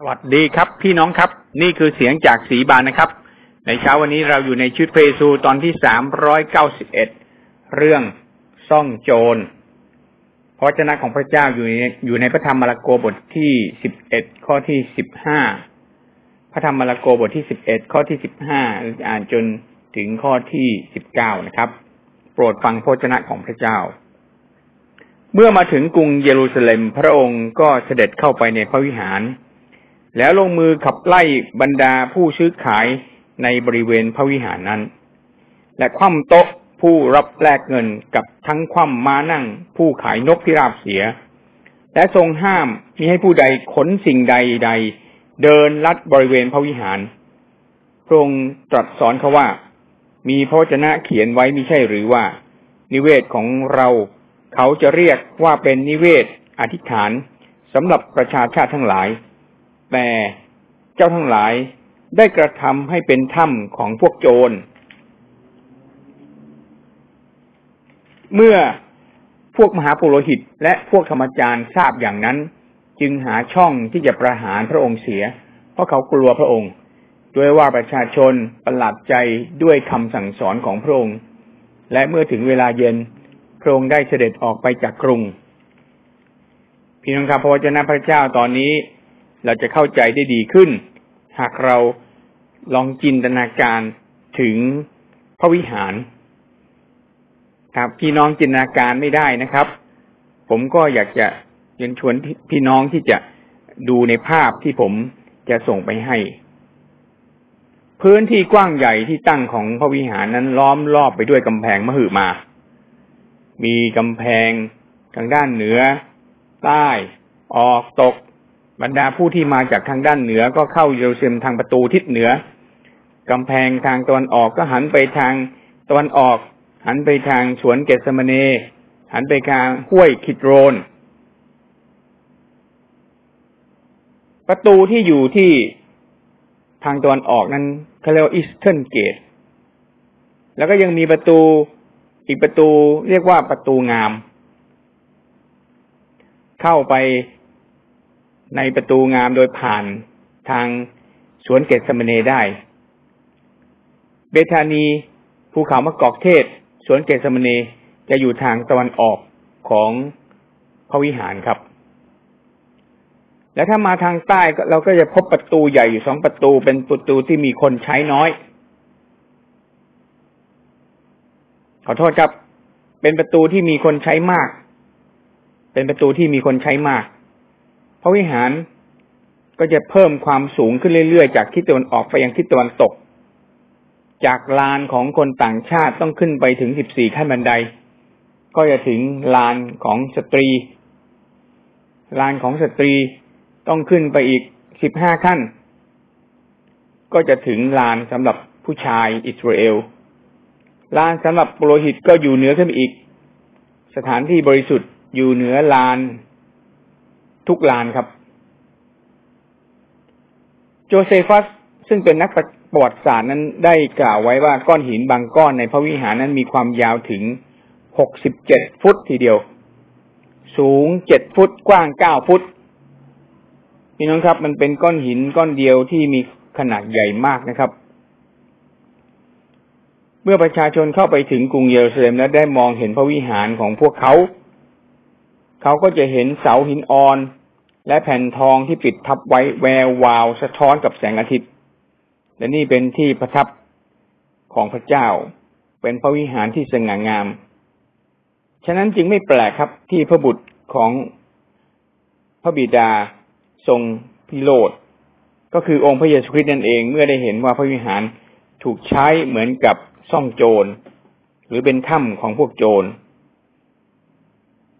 สวัสดีครับพี่น้องครับ นี่คือเสียงจากสีบานนะครับ ในเช้าวันนี้เราอยู่ในชุดเพซูตอนที่สามร้อยเก้าสิบเอ็ดเรื่องซ่องโจรพระวจนะของพระเจ้าอยู่ในอยู่ในพระธรรมมาระโกบทที่สิบเอ็ดข้อที่สิบห้าพระธรรมมาระโกบทที่สิบเอ็ดข้อที่สิบห้าอ่านจนถึงข้อที่สิบเก้านะครับ โปรดฟังพระวจนะของพระเจ้า เมื่อมาถึงกรุงเยรูซาเล็มพระองค์ก็เสด็จเข้าไปในพระวิหาร แล้วลงมือขับไล่บรรดาผู้ซื้อขายในบริเวณพระวิหารนั้น และคว่ำโต๊ะผู้รับแลกเงินกับทั้งคว่ำม้านั่ง ผู้ขายนกพิราบเสีย และทรงห้ามมิให้ผู้ใดขนสิ่งใดใด เดินลัดบริเวณพระวิหาร พระองค์ตรัสสอนเขาว่า มีพระวจนะเขียนไว้มิใช่หรือว่า นิเวศของเราเขาจะเรียกว่าเป็นนิเวศอธิษฐานสำหรับประชาชาติทั้งหลาย แต่เจ้าทั้งหลายได้กระทำให้เป็นถ้ำของพวกโจร เมื่อพวกมหาปุโรหิตและพวกธรรมจารย์ทราบอย่างนั้น จึงหาช่องที่จะประหารพระองค์เสีย เพราะเขากลัวพระองค์ ด้วยว่าประชาชนประหลาดใจด้วยคำสั่งสอนของพระองค์ และเมื่อถึงเวลาเย็นพระองค์ได้เสด็จออกไปจากกรุง พี่น้องครับพระวจนะพระเจ้าตอนนี้ เราจะเข้าใจได้ดีขึ้น หากเราลองจินตนาการถึงพระวิหาร ครับพี่น้องจินตนาการไม่ได้นะครับ ผมก็อยากจะเชิญชวนพี่น้องที่จะดูในภาพที่ผมจะส่งไปให้ พื้นที่กว้างใหญ่ที่ตั้งของพระวิหารนั้นล้อมรอบไปด้วยกำแพงมหึมา มีกำแพงทางด้านเหนือ ใต้ ออกตก บรรดาผู้ที่มาจากทางด้านเหนือก็เข้าเยรูซาเล็มทางประตูทิศเหนือกำแพงทางตะวันออกก็หันไปทางตะวันออก หันไปทางสวนเกสมเนหันไปทางห้วยคิดโรน ประตูที่อยู่ที่ทางตะวันออกนั้นเขาเรียกว่าอีสเทิร์นเกตแล้วก็ยังมีประตูอีกประตูเรียกว่าประตูงาม เข้าไป ในประตูงามโดยผ่านทางสวนเกตสมเนได้ เบธานีภูเขามะกอกเทศ สวนเกตสมเนจะอยู่ทางตะวันออกของพระวิหารครับ และถ้ามาทางใต้เราก็จะพบประตูใหญ่อยู่สองประตูเป็นประตูที่มีคนใช้น้อย ขอโทษครับ เป็นประตูที่มีคนใช้มาก เป็นประตูที่มีคนใช้มาก ระวิหารก็จะเพิ่มความสูงขึ้นเรื่อยๆ จากทิศตะวันออกไปยังทิศตะวันตก จากลานของคนต่างชาติต้องขึ้นไปถึงสิบสี่ขั้นบันได ก็จะถึงลานของสตรี ลานของสตรีต้องขึ้นไปอีกสิบห้าขั้น ก็จะถึงลานสำหรับผู้ชายอิสราเอล ลานสำหรับปุโรหิตก็อยู่เหนือขึ้นอีก สถานที่บริสุทธิ์อยู่เหนือลาน ทุกลานครับ โจเซฟัสซึ่งเป็นนักประวัติศาสตร์นั้นได้กล่าวไว้ว่าก้อนหินบางก้อนในพระวิหารนั้นมีความยาวถึงหกสิบเจ็ดฟุตทีเดียว สูงเจ็ดฟุตกว้างเก้าฟุตพี่น้องครับ มันเป็นก้อนหินก้อนเดียวที่มีขนาดใหญ่มากนะครับ เมื่อประชาชนเข้าไปถึงกรุงเยรูซาเล็มและได้มองเห็นพระวิหารของพวกเขา เขาก็จะเห็นเสาหินอ่อน และแผ่นทองที่ปิดทับไว้แวววาวสะท้อนกับแสงอาทิตย์ และนี่เป็นที่ประทับของพระเจ้า เป็นพระวิหารที่สง่างาม ฉะนั้นจึงไม่แปลกครับที่พระบุตรของพระบิดาทรงพิโรธก็คือองค์พระเยซูคริสต์นั่นเองเมื่อได้เห็นว่าพระวิหารถูกใช้เหมือนกับซ่องโจร หรือเป็นถ้ำของพวกโจร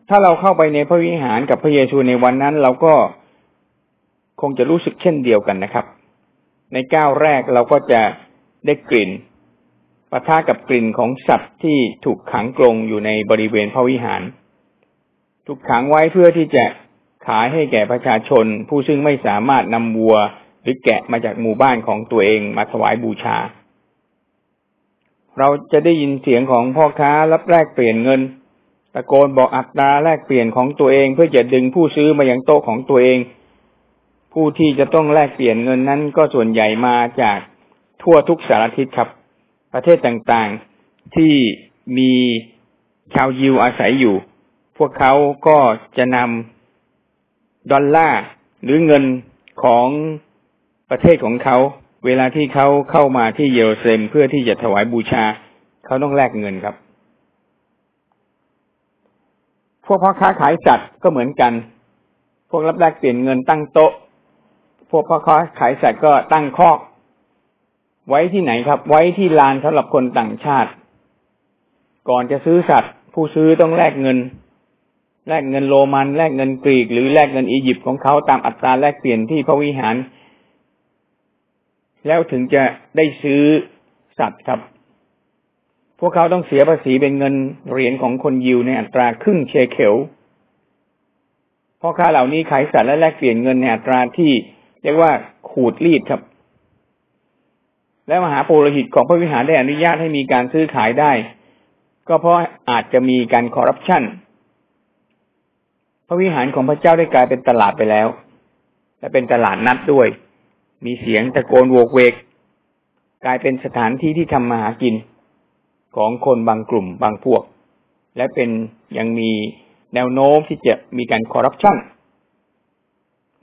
ถ้าเราเข้าไปในพระวิหารกับพระเยซูในวันนั้น เราก็คงจะรู้สึกเช่นเดียวกันนะครับ ในก้าวแรกเราก็จะได้กลิ่นปะทะกับกลิ่นของสัตว์ที่ถูกขังกรงอยู่ในบริเวณพระวิหาร ถูกขังไว้เพื่อที่จะขายให้แก่ประชาชน ผู้ซึ่งไม่สามารถนำวัวหรือแกะมาจากหมู่บ้านของตัวเองมาถวายบูชา เราจะได้ยินเสียงของพ่อค้ารับแลกเปลี่ยนเงิน ตะโกนบอกอัตราแลกเปลี่ยนของตัวเองเพื่อจะดึงผู้ซื้อมาอยังโต๊ะของตัวเอง ผู้ที่จะต้องแลกเปลี่ยนเงินนั้นก็ส่วนใหญ่มาจากทั่วทุกสารทิศครับ ประเทศต่างๆที่มีชาวยิวอาศัยอยู่ พวกเขาก็จะนำดอลลาร์หรือเงินของประเทศของเขา เวลาที่เขาเข้ามาที่เยรูซาเล็มเพื่อที่จะถวายบูชา เขาต้องแลกเงินครับ พวกพ่อค้าขายสัตว์ก็เหมือนกัน พวกรับแลกเปลี่ยนเงินตั้งโต๊ะ พวกพ่อค้าขายสัตว์ก็ตั้งคอก ไว้ที่ไหนครับ ไว้ที่ลานสำหรับคนต่างชาติ ก่อนจะซื้อสัตว์ ผู้ซื้อต้องแลกเงิน แลกเงินโรมัน แลกเงินกรีก หรือแลกเงินอียิปต์ของเขาตามอัตราแลกเปลี่ยนที่พระวิหาร แล้วถึงจะได้ซื้อสัตว์ครับ พวกเขาต้องเสียภาษีเป็นเงินเหรียญของคนยิวในอัตราครึ่งเชเขลพ่อค้าเหล่านี้ขายสัตว์และแลกเปลี่ยนเงินในอัตราที่เรียกว่าขูดรีดครับ และมหาโพลหิตของพระวิหารได้อนุญาตให้มีการซื้อขายได้ ก็เพราะอาจจะมีการคอร์รัปชันพระวิหารของพระเจ้าได้กลายเป็นตลาดไปแล้ว และเป็นตลาดนัดด้วย มีเสียงตะโกนโวกเวก กลายเป็นสถานที่ที่ทำมาหากิน ของคนบางกลุ่มบางพวก และเป็นยังมีแนวโน้มที่จะมีการคอร์รัปชัน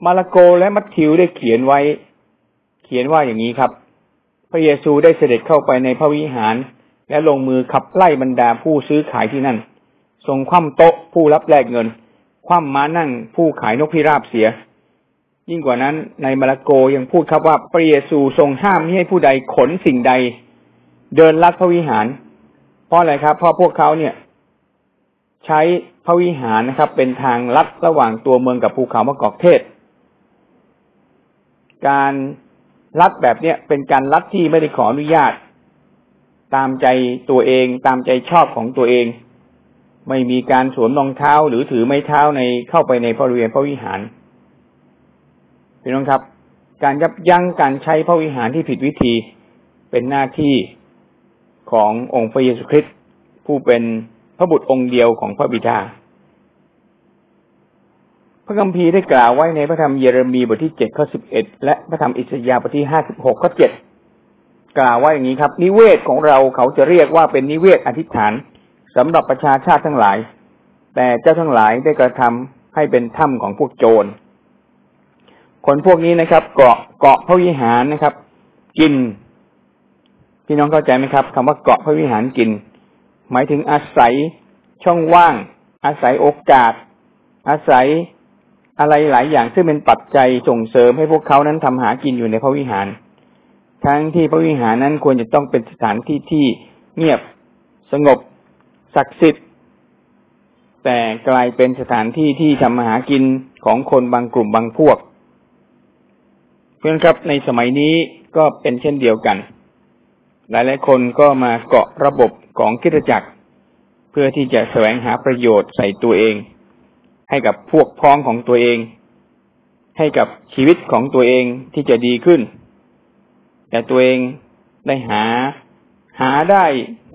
มาระโกและมัทธิวได้เขียนไว้ เขียนว่าอย่างนี้ครับ พระเยซูได้เสด็จเข้าไปในพระวิหาร และลงมือขับไล่บรรดาผู้ซื้อขายที่นั่น ทรงคว่ำโต๊ะผู้รับแลกเงิน คว่ำม้านั่งผู้ขายนกพิราบเสีย ยิ่งกว่านั้นในมาระโกยังพูดครับว่าพระเยซูทรงห้ามไม่ให้ผู้ใดขนสิ่งใด เดินลัดพระวิหาร เพราะอะไรครับ เพราะพวกเขาเนี่ย ใช้พระวิหารนะครับ เป็นทางลัดระหว่างตัวเมืองกับภูเขามะกอกเทศ การลัดแบบเนี้ยเป็นการลัดที่ไม่ได้ขออนุญาต ตามใจตัวเองตามใจชอบของตัวเอง ไม่มีการสวมรองเท้าหรือถือไม้เท้าในเข้าไปในบริเวณพระวิหารพี่น้องครับ การยับยั้งการใช้พระวิหารที่ผิดวิธีเป็นหน้าที่ ขององค์พระเยซูคริสต์ผู้เป็นพระบุตรองค์เดียวของพระบิดา พระคัมภีร์ได้กล่าวไว้ในพระธรรมเยเรมีบทที่เจ็ดข้อสิบเอ็ดและพระธรรมอิสยาห์บทที่ห้าสิบหกข้อเจ็ดกล่าวว่าอย่างนี้ครับ นิเวศของเราเขาจะเรียกว่าเป็นนิเวศอธิษฐานสำหรับประชาชาติทั้งหลาย แต่เจ้าทั้งหลายได้กระทำให้เป็นถ้ำของพวกโจร คนพวกนี้นะครับ เกาะเกาะพระวิหารนะครับ กิน พี่น้องเข้าใจไหมครับคำว่าเกาะพระวิหารกิน หมายถึงอาศัยช่องว่าง อาศัยโอกาส อาศัยอะไรหลายอย่างซึ่งเป็นปัจจัยส่งเสริมให้พวกเขานั้นทำหากินอยู่ในพระวิหาร ทั้งที่พระวิหารนั้นควรจะต้องเป็นสถานที่ที่เงียบสงบศักดิ์สิทธิ์แต่กลายเป็นสถานที่ที่ทำมาหากินของคนบางกลุ่มบางพวก เพื่อนครับในสมัยนี้ก็เป็นเช่นเดียวกัน หลายๆคนก็มาเกาะระบบของคิดจักร เพื่อที่จะแสวงหาประโยชน์ใส่ตัวเอง ให้กับพวกพ้องของตัวเอง ให้กับชีวิตของตัวเองที่จะดีขึ้น แต่ตัวเองได้หา หาได้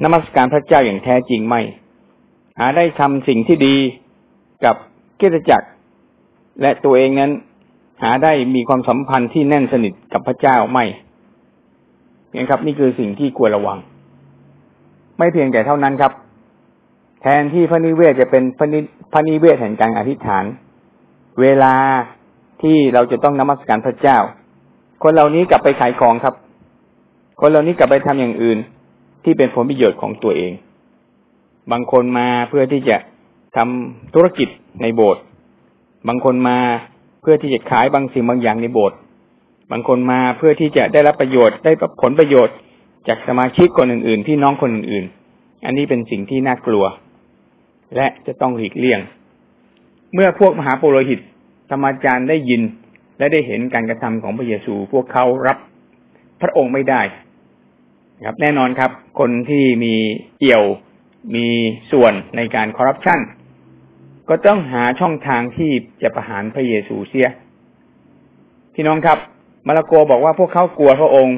นมัสการพระเจ้าอย่างแท้จริงไหมหาได้ทำสิ่งที่ดีกับกิจจักร และตัวเองนั้น หาได้มีความสัมพันธ์ที่แน่นสนิทกับพระเจ้าไม่ นี่ครับ นี่คือสิ่งที่ควรระวัง ไม่เพียงแต่เท่านั้นครับ แทนที่พระนิเวศจะเป็นพระนิพระนิเวศแห่งการอธิษฐาน เวลาที่เราจะต้องนมัสการพระเจ้า คนเหล่านี้กลับไปขายของครับ คนเหล่านี้กลับไปทำอย่างอื่น ที่เป็นผลประโยชน์ของตัวเอง บางคนมาเพื่อที่จะทำธุรกิจในโบสถ์บางคนมาเพื่อที่จะขายบางสิ่งบางอย่างในโบสถ์ บางคนมาเพื่อที่จะได้รับประโยชน์ได้ผลประโยชน์จากสมาชิกคนอื่นๆ พี่น้องคนอื่นๆ อันนี้เป็นสิ่งที่น่ากลัว และจะต้องหลีกเลี่ยง เมื่อพวกมหาปุโรหิตธรรมจารย์ได้ยิน และได้เห็นการกระทำของพระเยซู พวกเขารับพระองค์ไม่ได้ครับ แน่นอนครับ คนที่มีเอี่ยวมีส่วนในการคอร์รัปชันก็ต้องหาช่องทางที่จะประหารพระเยซูเสีย พี่น้องครับ มาระโกบอกว่าพวกเขากลัวพระองค์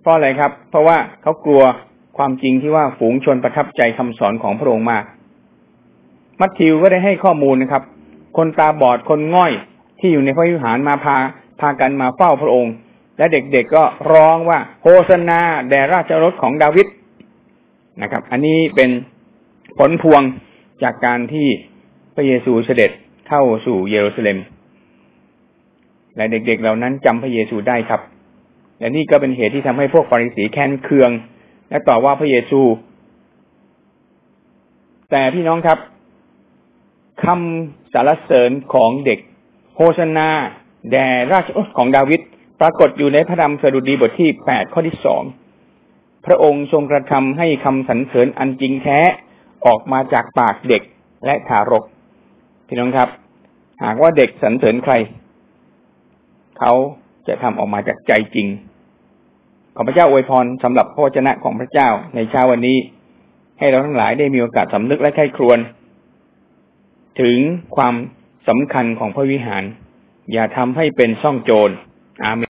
เพราะอะไรครับ เพราะว่าเขากลัวความจริงที่ว่าฝูงชนประทับใจคำสอนของพระองค์มาก มัทธิวก็ได้ให้ข้อมูลนะครับ คนตาบอดคนง่อยที่อยู่ในพระวิหารมาพาพากันมาเฝ้าพระองค์ และเด็กๆก็ร้องว่าโฮสนาแด่ราชรถของดาวิดนะครับ อันนี้เป็นผลพวงจากการที่พระเยซูเสด็จเข้าสู่เยรูซาเล็ม และเด็กๆ เหล่านั้นจำพระเยซูได้ครับ และนี่ก็เป็นเหตุที่ทำให้พวกฟาริสีแค้นเคือง และต่อว่าพระเยซู แต่พี่น้องครับคำสารเสริญของเด็กโฮชนาแด่ราชโอของดาวิดปรากฏอยู่ในพระธรรมสดุดีบทที่แปดข้อที่สองพระองค์ทรงกระทำให้คำสรรเสริญอันจริงแท้ออกมาจากปากเด็กและทารก พี่น้องครับ หากว่าเด็กสรรเสริญใคร เขาจะทำออกมาจากใจจริง ขอพระเจ้าอวยพรสำหรับพระวจนะของพระเจ้าในเช้าวันนี้ ให้เราทั้งหลายได้มีโอกาสสำนึกและไข้ครวญถึงความสำคัญของพระวิหาร อย่าทำให้เป็นซ่องโจรอาเมน